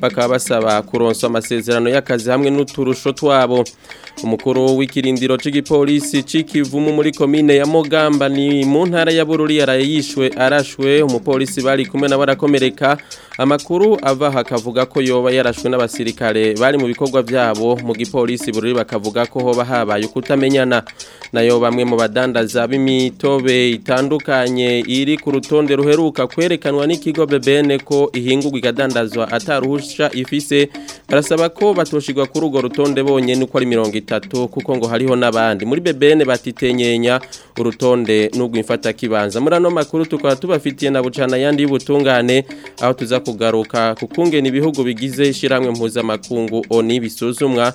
bakaba basaba kuronswa amasezerano y'akazi hamwe n'uturusho twabo umukuru w'ikirindiro cy'igipolisi cy'ikivumu muri komine ya mugamba ni mu ntara ya bururi yarayishwe arashwe umupolisi bari kumwe na barakomereka amakuru ava hakavuga ko yoba yarashwe n'abasirikare bari mu bikorwa byabo mu gipolisi bururi bakavuga ko hoba habaye ukutamenyana nayo bamwe mu badandaza b'imitobe itandukanye iri ku rutonde ruheruka kwerekanwa n'ikigo bebene ko ihingurwa ikadandazwa ataruhusha ifise barasaba ko batoshirwa kuri urwo rutonde bonyine uko ari mirongo itatu kuko ngo hariho n'abandi muri bebene batitenyenya urutonde n'ubwo kibanza muri ano makuru tukaba tubafitiye na bucana yandi y'ubutungane aho tuza kugaruka kukungena ibihugu bigize ishyirahamwe mpuzamakungu oni bisuzumwa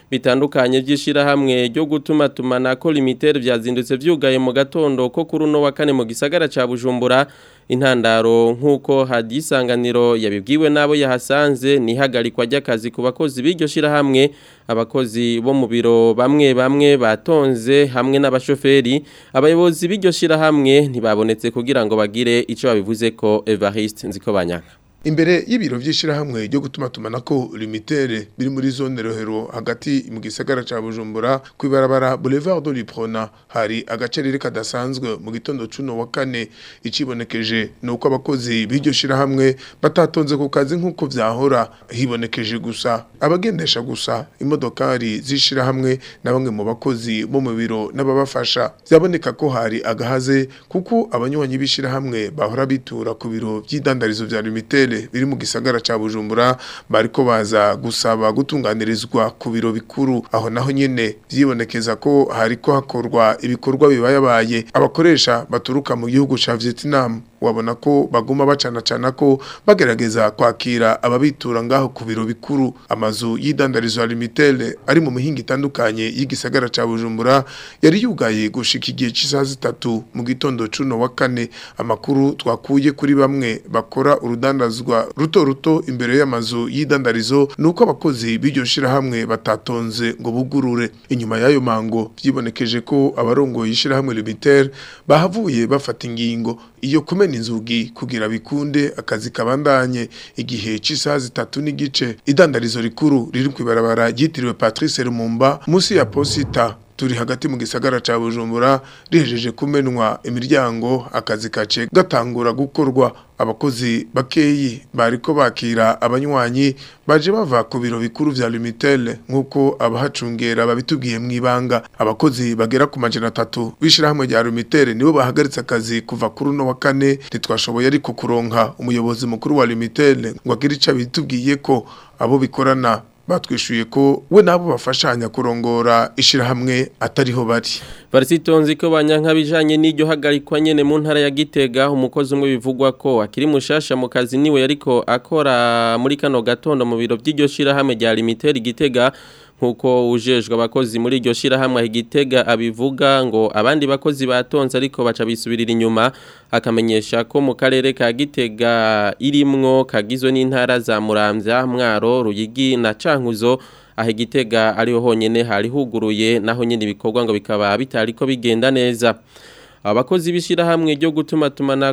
bitandukanye by'ishyirahamwe ryo gutuma na ko limiteri byazindutse byugaye mu gatondo ko kuri uno wa kane mu gisagara cya bujumbura intandaro nk'uko hajya isanganiro yabibwiwe n'abo yahasanze ntihagarikwa ry'akazi ku bakozi b'iryo shyirahamwe abakozi bo mu biro bamwe bamwe batonze hamwe n'abashoferi abayobozi b'iryo shyirahamwe ntibabonetse kugira ngo bagire icyo babivuze ko evariste nziko banyanga imbere y'ibiro by'ishyirahamwe ryo gutuma tumana ko limitere biri muri zone rohero hagati mu gisagara cya Bujumbura ku ibarabara Boulevard de Liprona hari agacerere kadasanzwe mu gitondo cuno wa kane ikibonekeje icibonekeje uko abakozi b'iryo shyirahamwe batatonze ku kazi nk'uko byahora hibonekeje gusa abagendesha gusa imodokari z'ishirahamwe na bamwe mu bakozi bo mu biro n'ababafasha byaboneka ko hari agahaze kuko abanywanyi b’ishyirahamwe bahora bitura ku biro by'idandarizo bya limitere bene biri mu gisagara cya bujumbura bariko baza gusaba gutunganirizwa ku biro bikuru aho naho nyene byibonekeza ko hariko hakorwa ibikorwa bibayabaye abakoresha baturuka mu gihugu ca Vietnam wabona ko baguma bacanacana ko bagerageza kwakira ababitura ngaho ku biro bikuru amazu y'idandarizo limitele ari mu mihinga itandukanye y'igisagara ca Bujumbura yari yugaye gushika igihe cy'isaha zitatu mu gitondo cuno wa kane amakuru twakuye kuri bamwe bakora urudandazwa ruto ruto imbere y'amazu y'idandarizo nuko abakozi b'iryo shirahamwe batatonze ngo bugurure inyuma y'ayo mango vyibonekeje ko abarongoye ishirahamwe limitele bahavuye bafata ingingo iyo kumena inzugi kugira bikunde akazi kabandanye igihe cy’isazi zitatu n'igice idandarizo rikuru riri ku ibarabara ryitiriwe Patrice Lumumba munsi ya posita turi hagati mu gisagara ca Bujumbura rihejeje kumenwa imiryango akazi kace gatangura gukorwa abakozi bakeyi bariko bakira abanywanyi baje bava ku biro bikuru vya Lumitel nkuko abahacungera babitubwiye ibanga abakozi bagera ku majana atatu bishira hamwe rya Lumitel nibo bahagaritse akazi kuva kuri uno wa kane ntitwashoboye ariko kuronka umuyobozi mukuru wa Lumitel ngo agire ico bitubwiye ko abo bikorana batwishyuye ko we nabo bafashanya kurongora ishirahamwe atariho bari barisitonzi ko banyanka bijanye n'iryo hagarikwa nyene mu ntara ya Gitega umukozi umwe bivugwa ko akiri mushasha mu kazi niwe yariko akora muri kano gatondo mu biro by'iryo shirahamwe rya Limited Gitega nkuko ujejwe abakozi muri iryo shyirahamwe igitega abivuga ngo abandi bakozi batonze ariko baca bisubirira inyuma akamenyesha ko mu karere ka gitega irimwo kagizwe n'intara za muramvya mwaro ruyigi na cankuzo aho igitega ariho honyene hari huguruye naho nyene ibikorwa ngo bikaba bitariko bigenda neza abakozi b'ishyirahamwe ryo gutuma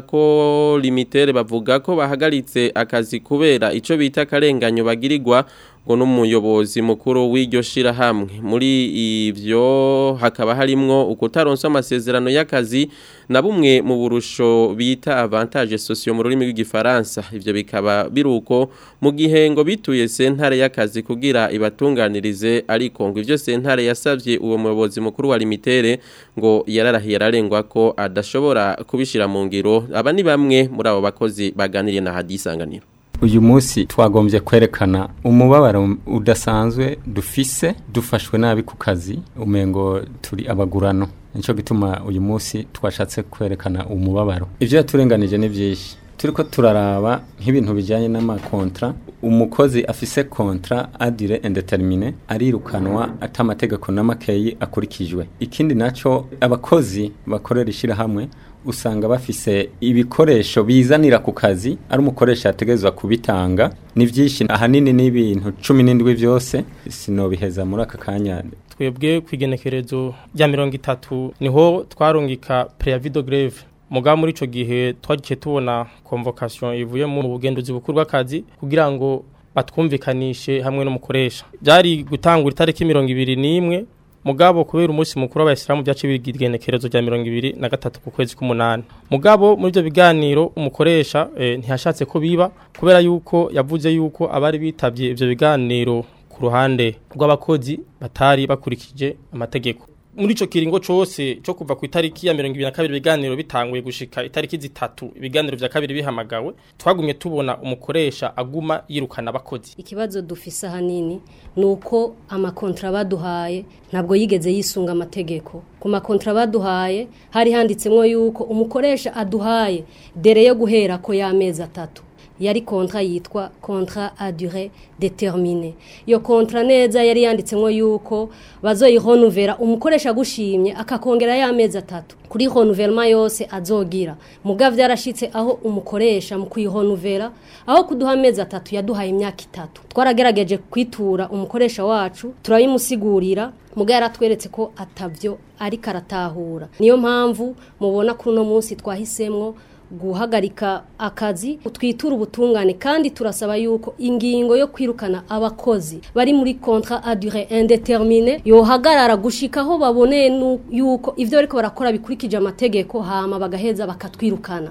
ko limitere bavuga ko bahagaritse akazi kubera icyo bita akarenganyo bagirirwa ngo n'umuyobozi mukuru w'iryo shirahamwe muri ibyo hakaba harimo ukutaronsa amasezerano y'akazi na bumwe mu burusho bita avantage sosiyo mu rurimi rw'igifaransa ibyo bikaba biruko mu gihe ngo bituye sentare y'akazi kugira ibatunganirize ariko ngo ibyo sentare yasabye uwo muyobozi mukuru wa limitere ngo yararahiye ararengwa ko adashobora kubishyira mu ngiro aba ni bamwe muri abo bakozi baganiriye na hadisanganiro uyu munsi twagombye kwerekana umubabaro udasanzwe dufise dufashwe nabi ku kazi umengo turi abagurano nicyo gituma uyu munsi twashatse kwerekana umubabaro ibyo yaturenganije ni byinshi turi ko turaraba nk'ibintu bijyanye n'amakontra umukozi afise kontra adire indetermine arirukanwa atamategeko n'amakeyi akurikijwe ikindi nacyo abakozi bakorera ishyirahamwe usanga bafise ibikoresho bizanira ku kazi ari umukoresha yategerezwa kubitanga ni byinshi ahanini n'ibintu cumi n'indwi byose sinobiheza muri aka kanya twebwe ku igenekerezo rya mirongo itatu niho twarungika preyavido greve muga muri icyo gihe twagiye tubona komvokasiyo ivuye mu bugenduzi bukuru bw'akazi kugira ngo batwumvikanishe hamwe n'umukoresha byari gutangura itariki mirongo ibiri n'imwe mugabo kubera umunsi mukuru w'abayisilamu byaciye bigenekerezo rya mirongo ibiri na gatatu ku kwezi k'umunani mugabo muri ibyo biganiro umukoresha eh, ntiyashatse ko biba kubera yuko yavuze yuko abari bitabye ibyo biganiro ku ruhande rw'abakozi batari bakurikije amategeko muri icyo kiringo cyose cyo kuva ku itariki ya mirongo ibiri na kabiri ibiganiro bitanguye gushika itariki zitatu ibiganiro bya kabiri bihamagawe twagumye tubona umukoresha aguma yirukana abakozi ikibazo dufise ahanini nuko amakontra baduhaye ntabwo yigeze yisunga amategeko ku makontra baduhaye hari handitsemo yuko umukoresha aduhaye dere yo guhera ko y'amezi atatu yari kontra yitwa kontra adure determine iyo kontra neza yari yanditsemo yuko bazoyironuvera umukoresha agushimye akakongera y'amezi atatu kuri honuverma yose azogira muga byarashyitse aho umukoresha mu kuyironuvera aho kuduha amezi atatu yaduhaye imyaka itatu twaragerageje kwitura umukoresha wacu turabimusigurira muga yaratweretse ko atabyo ariko aratahura niyo mpamvu mubona kuri uno munsi twahisemo guhagarika akazi twitura ubutungane kandi turasaba yuko ingingo yo kwirukana abakozi bari muri kontra adure indetermine yohagarara gushika aho baboneye yuko ibyo ariko barakora bikurikije amategeko hama bagaheza bakatwirukana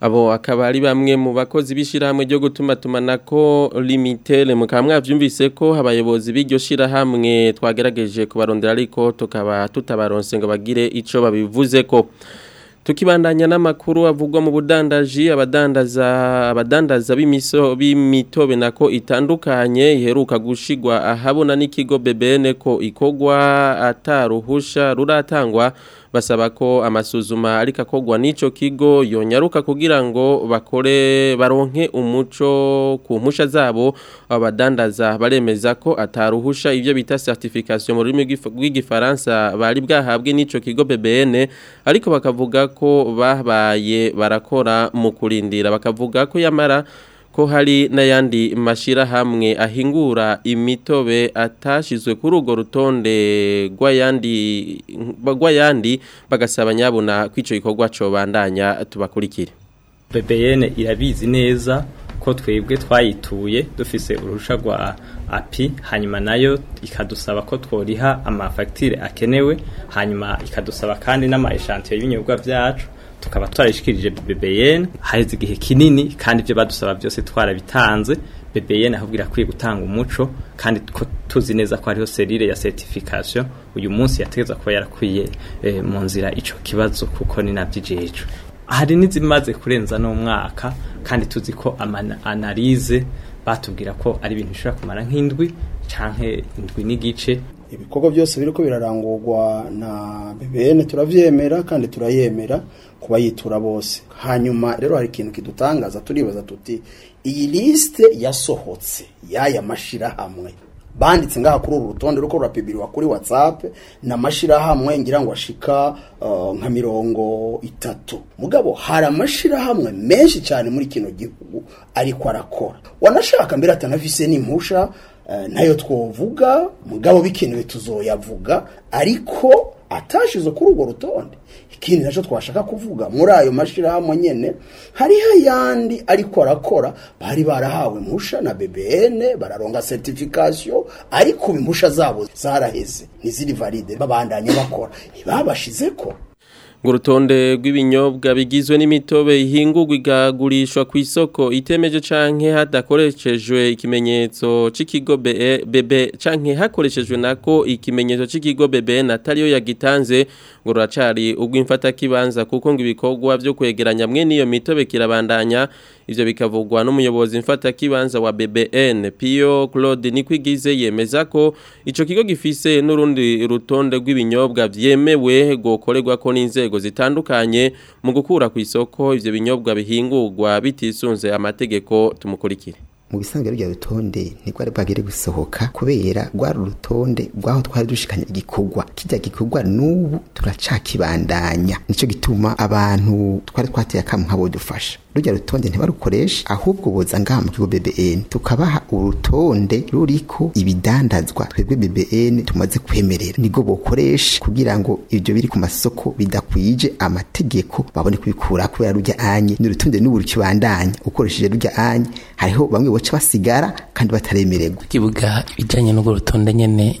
abo akaba ari bamwe mu bakozi b'ishyirahamwe ryo gutuma ko limitere mukaba mwabyumvise ko abayobozi b'iryo shyirahamwe twagerageje kubarondera ariko tukaba tutabaronse ngo bagire icyo babivuze ko tukibandanya n'amakuru avugwa mu budandaji abadandaza abadandaza b'imiso b'imitobe nako itandukanye iheruka gushigwa ahabona n'ikigo BBN ko ikogwa ataruhusha ruratangwa basaba ko amasuzuma ariko kogwa n'ico kigo yonyaruka kugira ngo bakore baronke umuco ku mpusha zabo abadandaza baremeza ko ataruhusha ibyo bita certification mu rurimi rw'igifaransa bari bwahabwe n'ico kigo BBN ariko bakavuga ko babaye barakora mu kurindira bakavuga ko yamara ko hari n'ayandi mashyirahamwe ahingura imitobe atashyizwe kuri urwo rutonde rw'ayandi bagasaba nyabona ko icyo gikorwa bandanya tubakurikire bpn irabizi neza ko twebwe twayituye dufise urusha rwa api hanyuma nayo ikadusaba ko tworiha amafagitire akenewe hanyuma ikadusaba kandi n'ama y'ibinyoga byacu tukaba twarishikirije BBN haheze igihe kinini kandi ibyo badusaba byose twarabitanze BBN ahubwo irakwiye gutanga umuco kandi ko tuzi neza ko hariho serire ya certification uyu munsi yategeza kuba yarakwiye eh, mu nzira ico kibazo kuko ni navyijeje hari n'izimaze kurenza n'umwaka kandi tuzi ko analyse batubwira ko ari ibintu bishobora kumara nk'indwi canke indwi n'igice ibikorwa byose biri ko birarangurwa na bibene turabyemera kandi turayemera kuba bose hanyuma rero hari ikintu kidutangaza turibaza tuti iyi lisite yasohotse y'aya mashyirahamwe banditse ngaha kuri uru rutonde ruko rurapibirwa kuri whatsapp na mashirahamwe ngira ngo ashika uh, nka mirongo itatu mugabo hari amashirahamwe menshi cyane muri kino gihugu ariko arakora wanashaka mbere atanafise n'impusha Eh, nayo twovuga mugabo bikenewe tuzoyavuga ariko atashize kuri urwo rutonde ikindi nacyo twashaka kuvuga muri ayo mashyirahamwe nyine hariho ayandi ariko arakora bari barahawe impusha na BBN, bararonga seritifikaziyo ariko impusha zabo zaraheze ntiziri valide babandanye bakora ntibabashize ko ngo rw'ibinyobwa bigizwe n'imitobe ihingurwa igagurishwa ku isoko itemeje canke hadakoreshejwe ikimenyetso c'ikigo bebe canke hakoreshejwe nako ikimenyetso c'ikigo bebe natariyo yagitanze ngo ruracari ubw'imfata kibanza kuko ngo ibikorwa vyo kwegeranya mwe niyo mitobe kirabandanya ivyo bikavugwa n'umuyobozi mfata kibanza wa BBN Piyo Claude Nikwigize yemeza ko ico kigo gifise n'urundi rutonde rw'ibinyobwa vyemewe gokorerwa ko n'inzego inzego zitandukanye mu gukura ku isoko ibyo binyobwa bihingurwa bitisunze amategeko tumukurikire mu bisanzwe rya rutonde nibwo ari bwagire gusohoka kubera rwari urutonde rw'aho twari dushikanye igikorwa kijya gikorwa n'ubu turacakibandanya nicyo gituma abantu twari twateye akamu nk'abo dufasha rujya rutonde ntibarukoreshe ahubwo boza ngaha mu kigo BBN tukabaha urutonde ruriko ibidandazwa twebwe BBN tumaze kwemerera nigo bokoresha kugira ngo ibyo biri ku masoko bidakwije amategeko babone kubikura kubera rujya anye n'urutonde n'uburyo bandanya ukoresheje rujya anye hariho bamwe boca basigara kandi bataremererwa kibuga ibijanye n'ugo rutonde nyene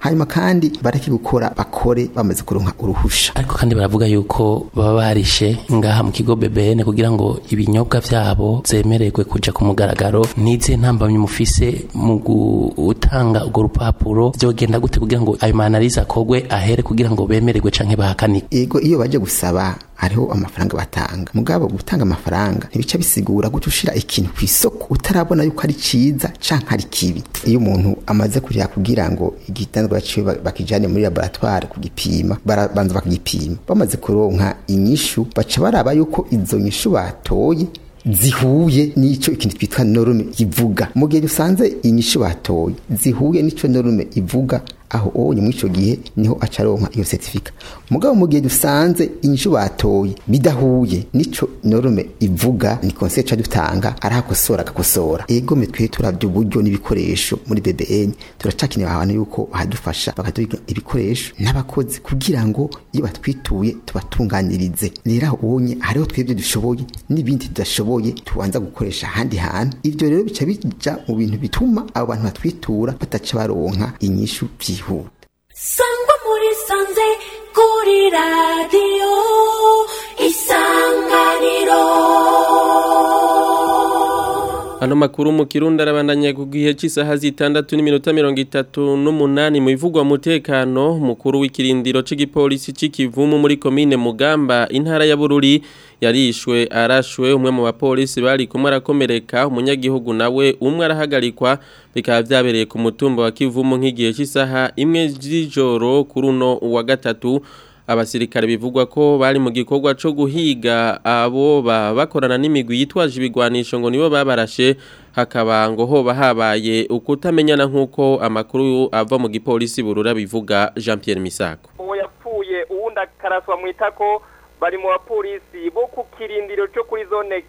hanyuma kandi bareke gukora bakore bamaze kuronka uruhusha ariko kandi baravuga yuko baba barishe ngaha mu kigo BBN kugira ngo ibinyobwa byabo zemererwe kujya ku mugaragaro nize ntambamye mufise mu gutanga urwo rupapuro byogenda gute kugira ngo ayo manarize akogwe ahere kugira ngo bemererwe canke bahakanike yego iyo baje gusaba hariho amafaranga batanga mugabo gutanga amafaranga ntibica bisigura gute ushira ikintu ku isoko utarabona yuko ari ciza canke ari kibi iyo umuntu amaze kuja kugira ngo igitangwa ciwe bakijane muri laboratoire kugipima barabanza bakagipima bamaze kuronka inyishu baca baraba yuko izo nyishu batoye zihuye n'icyo ikintu twitwa norume ivuga mu usanze dusanze inyishu batoye zihuye n'icyo norume ivuga aho uwo muri gihe niho acaronka iyo seritifika mugabo mu gihe dusanze inzu batoye bidahuye n'icyo norme ivuga ni konse ca dutanga arahakosora agakosora ego twe turavye uburyo n'ibikoresho muri BBN turacakeneye abantu yuko hadufasha bakaduha ibikoresho n'abakozi kugira ngo iyo batwituye tubatunganirize rero onye ubonye hariho twebwe dushoboye n'ibindi tudashoboye tubanza gukoresha ahandi hantu ivyo rero bica bija mu bintu bituma abantu bantu batwitura bataca baronka inyishu vyiwe byihuta sangwa muri sanze kuri radiyo isanganiro e Ano makuru mu kirundi arabandanya ku gihe cy'isaha zitandatu n'iminota mirongo itatu n'umunani mu ivugwa mutekano mukuru w'ikirindiro cy'igipolisi cy'ikivumu muri komine mugamba intara ya bururi yarishwe arashwe umwe mu bapolisi bari kumwe arakomereka umunyagihugu nawe umwe arahagarikwa bikaba byabereye ku mutumba wa kivumu nk'igihe cy'isaha imwe z'ijoro kuri uno wa gatatu abasirikare bivugwa ko bari mu gikorwa cyo guhiga abo bakorana n'imigwi yitwaje ibigwanisho ngo nibo babarashe hakaba ngo hoba habaye ukutamenyana nk'uko amakuru ava mu gipolisi burura bivuga jean Pierre Misako uwo yapfuye uwundi akaraswa mu itako bari mu bapolisi bo ku kirindiro cyo kuri zone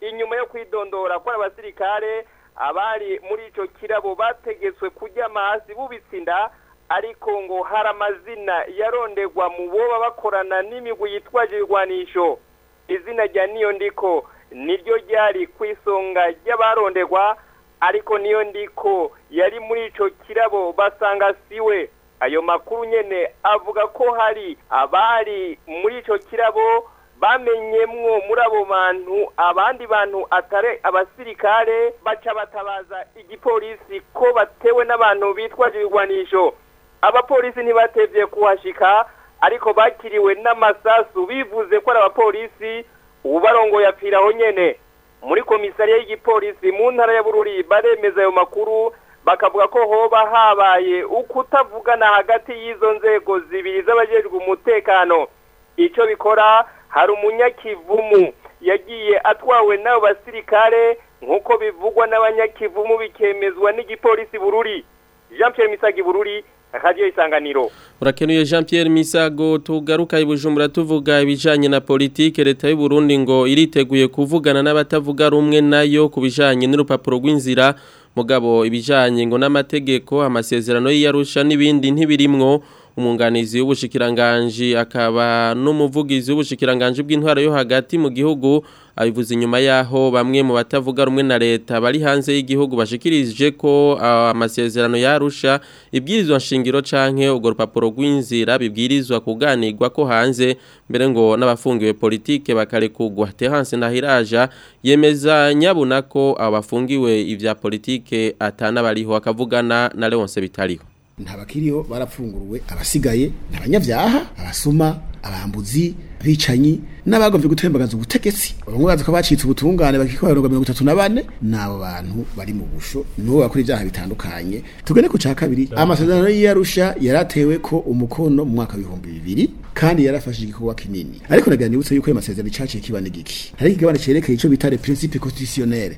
inyuma yo kwidondora ko abasirikare abari muri icyo kirabo bategetswe kujya amazi bubitsinda ariko ngo hari amazina yarondegwa mu boba bakorana n'imigwi yitwaje ibigwanisho izina rya niyo ndiko niryo ryari ku isonga ry'abarondegwa ariko niyo ndiko yari muri icyo kirabo basanga siwe ayo makuru nyine avuga ko hari abari muri icyo kirabo bamenyemwo muri abo bantu abandi bantu atari abasirikare baca batabaza igipolisi ko batewe n'abantu bitwaje ibigwanisho abapolisi ntibatevye kuhashika ariko bakiriwe n'amasasu bivuze ko ari abapolisi ubarongoye apfiraho nyene muri komisariya y'igipolisi mu ntara ya bururi baremeza ayo makuru bakavuga ko hoba habaye ukutavugana hagati y'izo nzego zibiri z'abajejwe umutekano icyo bikora hari umunyakivumu yagiye atwawe n'abo basirikare nk'uko bivugwa n'abanyakivumu bikemezwa n'igipolisi bururi jean Pierre misagi bururi radiyo isanganiro urakenuye jean Pierre misago tugaruka i bujumbura tuvuga ibijyanye na politiki leta y'u Burundi ngo iriteguye kuvugana n'abatavuga rumwe nayo ku bijyanye n'urupapuro rw'inzira mugabo ibijyanye ngo n'amategeko amasezerano y'iyarusha n'ibindi ntibirimwo umwunganizi w'ubushikiranganji akaba n'umuvugizi w'ubushikiranganji bw’intwara yo hagati mu gihugu abivuze inyuma yaho bamwe mu batavuga rumwe na leta bari hanze y'igihugu bashikirije ko ah, amasezerano yarusha ibwirizwa nshingiro canke urwo rupapuro rw'inzira bibwirizwa kuganirwa ko hanze mbere ngo n'abafungiwe politike bakarekugwa na Hiraja yemeza nyabuna ko abafungiwe ivya politike atanabariho akavugana na Leonce Bitariho ntabakiriho barapfunguruwe abasigaye ni abanyabyaha abasuma abambuzi abicanyi n'abagombye gutembagaza ubutegetsi bamwe bazi ko bacitse ubutungane bakikohererwa mirongo itatu na bane n'abo bantu bari mu busho n'uwo bakora ibyaha bitandukanye tugane ku cya kabiri amasezerano y'iyarusha yaratewe ko umukono mu mwaka w'ibihumbi bibiri kandi yarafashe igikorwa kinini ariko nagira nibutse yuko ayo masezerano icaciye kibane giki hari ikigabane cerekeye ico bita le principe constitutionnel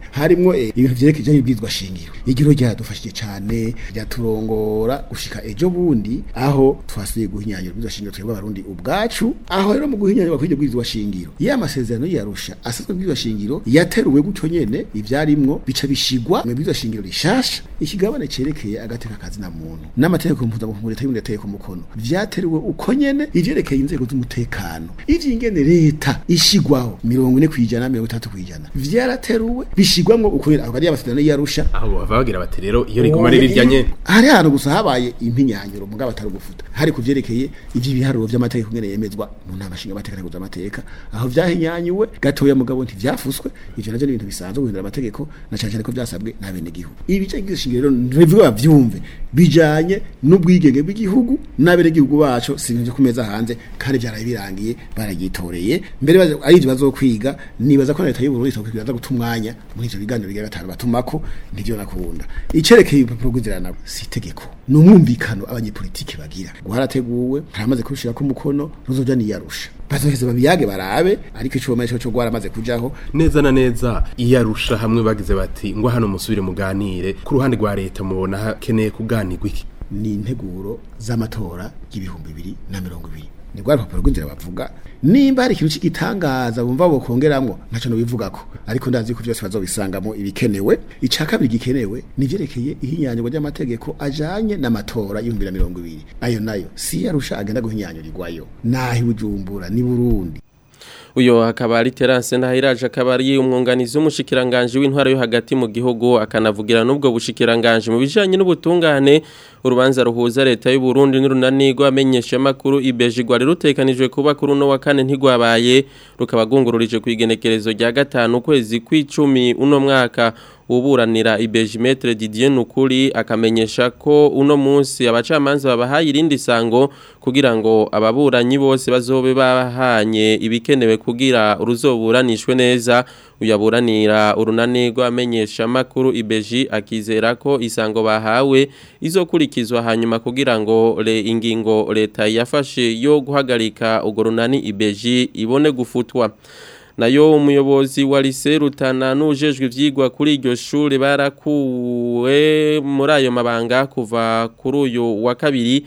eh, ibintu vyerekeye ijanye ibwirizwa shingiro igiro ryadufashije cyane ryaturongora gushika ejo bundi aho twasubiye guhinyanyura ibwirizwa shingiro twebwe abarundi ubwacu aho rero mu nyine bakwiye bwirizwa shingiro ya rusha asasa asazwe bwirizwa shingiro yateruwe wegu nyene ivyarimwo mgo bishigwa mwe bwirizwa shingiro rishasha ikigabane cerekeye agateka kazi na muntu n'amategeko mpuza mu leta y'undi yateye ku mukono vyateruwe uko nyene ivyerekeye inzego z'umutekano ivyo ingene leta ishigwaho 40 kwijana 30 kwijana vyarateruwe bishigwamwo ukwera aho ari amasezerano y'arusha aho bavugira bati rero iyo riguma riryanye hari hano gusa habaye impinyanyo mugabo atari gufuta hari kuvyerekeye ivyo biharuro vy'amategeko ngene yemezwa mu amategeko guhindura amateka aho byahinyanyuwe gatoya mugabo ntibyafuswe ibyo nabyo ni ibintu bisanzwe guhindura amategeko na cyane cyane ko byasabwe na bene gihugu ibi bice by'ishingiro ntibivuga babyumve bijanye n'ubwigenge bw'igihugu n'abene gihugu bacu sinje kumeza hanze kandi byaraye birangiye baragitoreye mbere ari ibyo bazokwiga nibaza ko na leta y'u Burundi izokwigira gutumwanya muri ivyo biganiro bigira gatanu batumako ntivyo nakunda icerekeye ibipapuro gwizirana si itegeko ni umwumvikano abanyepolitiki bagira guharateguwe haramaze kubishira ko umukono ruzojya niyarusha bazogeze babiyage barabe ariko icomesho cyo gwaramaze kujaho neza na neza iyarusha hamwe bagize bati ngo hano musubire muganire ku ruhande rwa leta mubona hakeneye kuganirwa iki ni integuro z'amatora y'ibihumbi bibiri na mirongo ibiri ni rwa rupapuro rw'inzira bavuga nimba hari ikintu cy'igitangaza bumva bokongeramo ntacyo nubivuga ko ariko ndazi ko byose bazobisangamo ibikenewe icya kabiri gikenewe nivyerekeye ihinyanyurwa ry'amategeko ajyanye n'amatora y'ibihumbi na mirongo ibiri ayo nayo si yarusha agenda guhinyanyurirwayo naho i bujumbura ni burundi uyo hakaba ari Terence Ntahiraje akaba ari umwunganizi w'umushikiranganje w'intwara yo hagati mu gihugu akanavugira n'ubwo bushikiranganje mu bijyanye n'ubutungane urubanza ruhuza leta y'u Burundi n'urunanirwa amenyesha makuru ibejigwa rirutekanijwe kuba kuri uno wa kane ntigwabaye rukaba gungururije ku igenekerezo rya gatanu ukwezi kw'icumi uno mwaka uburanira ibejimetre Didier Nukuri akamenyesha ko uno munsi abacamanza babahaye irindi sango kugira ngo ababuranyi bose bazobe bahanye ibikenewe kugira uruzoburanishwe neza uyaburanira urunani rw'amenyesha makuru ibeji akizera ko isango bahawe izokurikizwa hanyuma kugira ngo le ingingo leta yafashe yo guhagarika ugo runani ibeji ibone gufutwa nayo umuyobozi wa lise rutana n'ujejwe vyigwa kuri iryo shuri barakuwe muri ayo mabanga kuva kuri uyu wa kabiri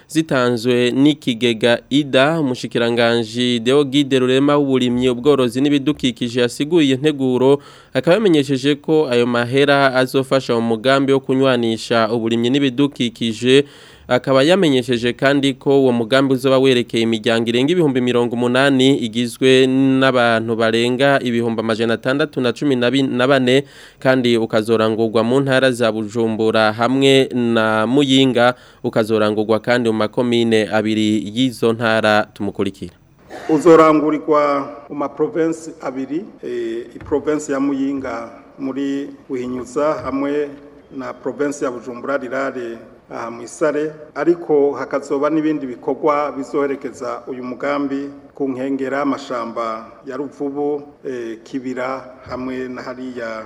zitanzwe n'ikigega ida umushikiranganji deo gide rurema w'uburimyi ubworozi n'ibidukikije yasiguye integuro akaba yamenyesheje ko ayo mahera azofasha mu mugambi wo kunywanisha uburimyi n'ibidukikije akaba yamenyesheje kandi ko uwo mugambi uzaba werekeye imiryango irenga ibihumbi mirongo umunani igizwe n'abantu barenga ibihumbi amajana atandatu na cumi na bane kandi ukazorangurwa mu ntara za bujumbura hamwe na muyinga ukazorangurwa kandi mu makomine abiri y'izo ntara tumukurikira uzorangurirwa mu maprovensi abiri eh, iprovensi ya muyinga muri buhinyuza hamwe na provensi ya bujumbura rirare aha mu isare ariko hakazoba n'ibindi bikorwa bizoherekeza uyu mugambi ku nkengera y'amashamba ya ruvubu eh, kibira hamwe na hariya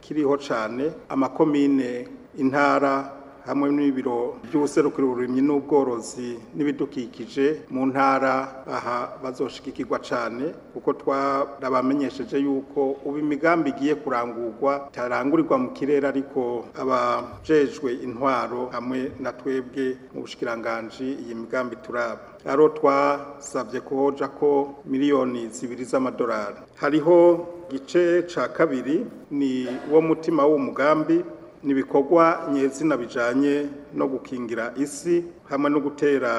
kiriho cane amakomine intara hamwe n'ibiro by'ubuserukiro ururimi n'ubworozi n'ibidukikije mu ntara aha bazoshikikirwa cyane kuko twarabamenyesheje yuko ubu imigambi igiye kurangurwa itarangurirwa mu kirere ariko abajejwe intwaro hamwe na twebwe mu bushikiranganji iyi migambi turaba aro twasabye ko ko miliyoni zibiri z'amadolari hariho gice ca kabiri ni wo mutima w'umugambi n'ibikorwa nyezina bijanye no gukingira isi hamwe no gutera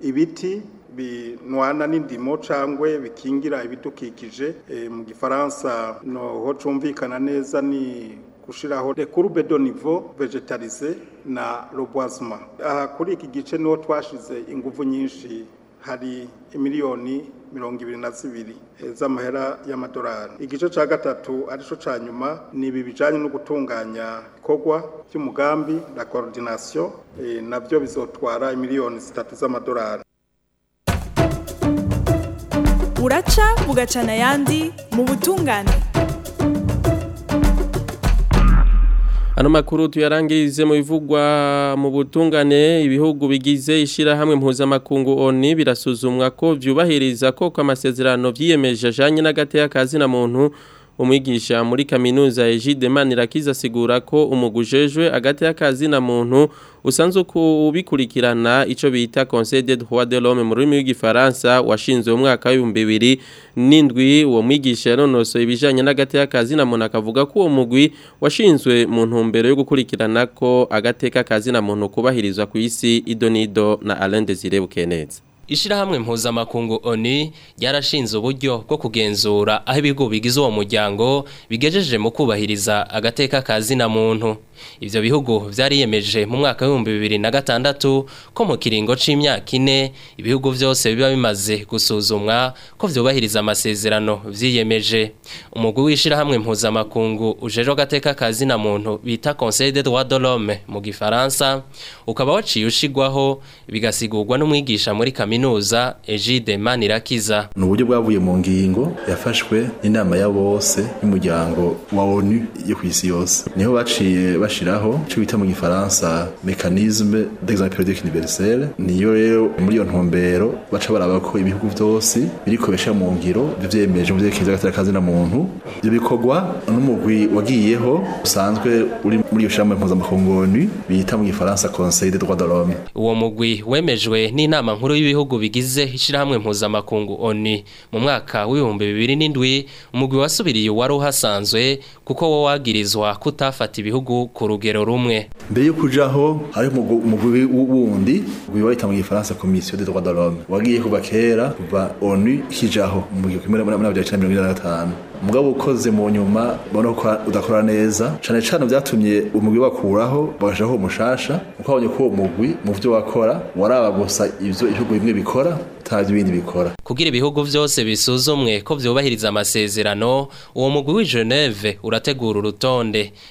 ibiti binwana n'indimo cyangwa bikingira ibidukikije e, mu gifaransa noho cumvikana neza ni gushyiraho recurbe de niveau végétalisé na reboisement aha kuri iki gice niho twashize ingufu nyinshi hari miliyoni mirongo ibiri na zibiri z'amahera y'amadolari igice cya gatatu aricyo cya nyuma ni ibi bijyanye no gutunganya ibikorwa by'umugambi na korodinasiyo eh, nabyo bizotwara miliyoni zitatu z'amadolari uraca bugacana ayandi mu butungane ano makuru tuyarangirize mu bivugwa mu butungane ibihugu bigize ishyirahamwe mpuzamakungu oni birasuzumwa ko byubahiriza koko amasezerano byiyemeje ajyanye n'agateka kazina muntu umwigisha muri kaminuza Egide Manirakiza asigura ko umugujejwe agati y'akazi na muntu usanzwe kubikurikirana icyo bita Conseil des droits de l'homme mu rurimi rw'igifaransa washinzwe mu mwaka w'ibihumbi bibiri n'indwi uwo mwigisha yanonosoye ibijanye n'agati y'akazi na muntu akavuga ko uwo mugwi washinzwe mu ntumbero yo gukurikirana ko agateka akazi na muntu kubahirizwa ku isi idonido na Alain Désiré Bukeneza Ishirahamwe mpuzamakungu oni ryarashinze uburyo bwo kugenzura aho ibigo bigize uwo muryango bigejeje mu kubahiriza agateka ka zina muntu. ibyo bihugu byariyemeje mu mwaka w'ibihumbi bibiri na gatandatu ko mu kiringo cy'imyaka ine ibihugu byose biba bimaze gusuzumwa ko vyubahiriza amasezerano vyiyemeje. Umugwi w'ishirahamwe mpuzamakungu ujejwe agateka ka zina muntu bita Conseil des droits de l'homme mu gifaransa ukaba waciye ushigwaho bigasigurwa n'umwigisha muri kaminuza kaminuza Egide Manirakiza ni uburyo bwavuye mu ngingo yafashwe n'inama ya bose y'umuryango wa ONU yo ku isi yose niho baciye bashiraho cyo bita mu gifaransa mecanisme d'exemple de niyo rero muri iyo ntumbero baca baraba ko ibihugu byose biriko besha mu ngiro bivyemeje mu vyerekeza gatara na muntu ibyo bikorwa n'umugwi wagiyeho usanzwe uri muri iyo shamwe mpuzamakungu bita mu gifaransa Conseil de droit de l'homme uwo mugwi wemejwe n'inama nkuru y'ibihugu bihugu bigize ishyirahamwe mpuzamakungu oni mu mwaka w'ibihumbi bibiri n'indwi umugwi wasubiriye wari uhasanzwe kuko wo wagirizwa kutafata ibihugu ku rugero rumwe mbere yo kujaho hari umugwi wundi wita mu gifaransa komisiyo de droit wagiye kuva kera kuva oni ikijaho mu gihumbi kimwe na mirongo inani na gatanu mugabo ukoze mu nyuma ubona ko udakora neza cyane cyane byatumye umugwi bakuraho bagashiraho umushasha ukabonye ko uwo mugwi mu byo wakora waraba gusa ibyo ibihugu bimwe bikora ntavyo ibindi bikora kugira ibihugu byose bisuzumwe ko byubahiriza amasezerano uwo mugwi w'i Geneve urategura urutonde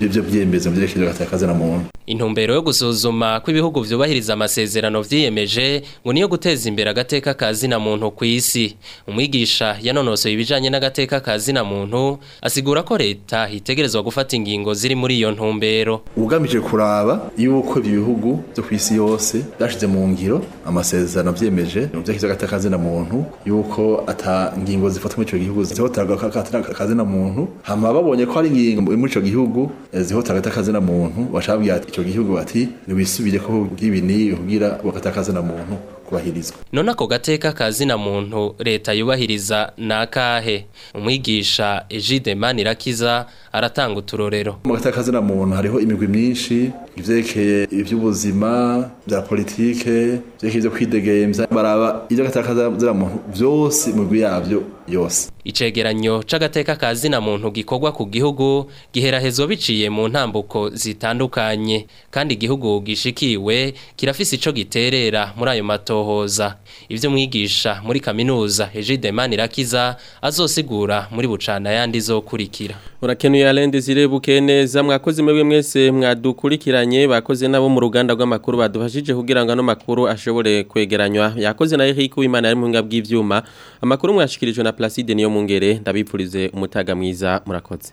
ibyo byemezo byerekeje hagati na muntu intumbero yo gusuzuma ko ibihugu byubahiriza amasezerano vyiyemeje ngo niyo guteza imbere agateka kazi na muntu muntu ku isi umwigisha yanonosoye ibijyanye n'agateka ka zina muntu asigura ko leta itegerezwa gufata ingingo ziri muri iyo ntumbero ugamije kuraba yuko ibihugu byo ku isi yose byashyize mu ngiro amasezerano byemeje mu byerekezo agateka ka zina muntu yuko ata ngingo zifatwa muri icyo gihugu zihotera agateka ka zina muntu hama babonye ko hari ingingo muri icyo gihugu eh, zihotera agateka ka zina muntu bacabwira icyo gihugu bati ntibisubire ko ubw'ibi ni kugira agateka ka zina muntu kubahirizwa none ako gateka ka zina muntu leta yubahiriza ni akahe umwigisha ejide manirakiza aratanga uturorero mu gateka ka muntu hariho imigwi myinshi ibyerekeye iby'ubuzima bya politike ibyerekeye ibyo kwidegemvya baraba ibyo gateka ka zina muntu byose imigwi yabyo yose icegeranyo c'agateka ka zina muntu gikorwa ku gihugu giherahezo biciye mu ntambuko zitandukanye kandi igihugu gishikiwe kirafise ico giterera muri ayo mato Shohoza ibyo mwigisha muri kaminuza Egide Manirakiza azosigura muri bucana yandi zokurikira urakenuye Alain Desire Bukeneza mwakoze mwebwe mwese mwadukurikiranye bakoze nabo mu ruganda rw'amakuru badufashije kugira ngo ano makuru ashobore kwegeranywa yakoze na Eric Uwimana ari mu ngabwi ivyuma amakuru mwashikirijwe na Placide niyo mungere ndabipfurize umutaga mwiza murakoze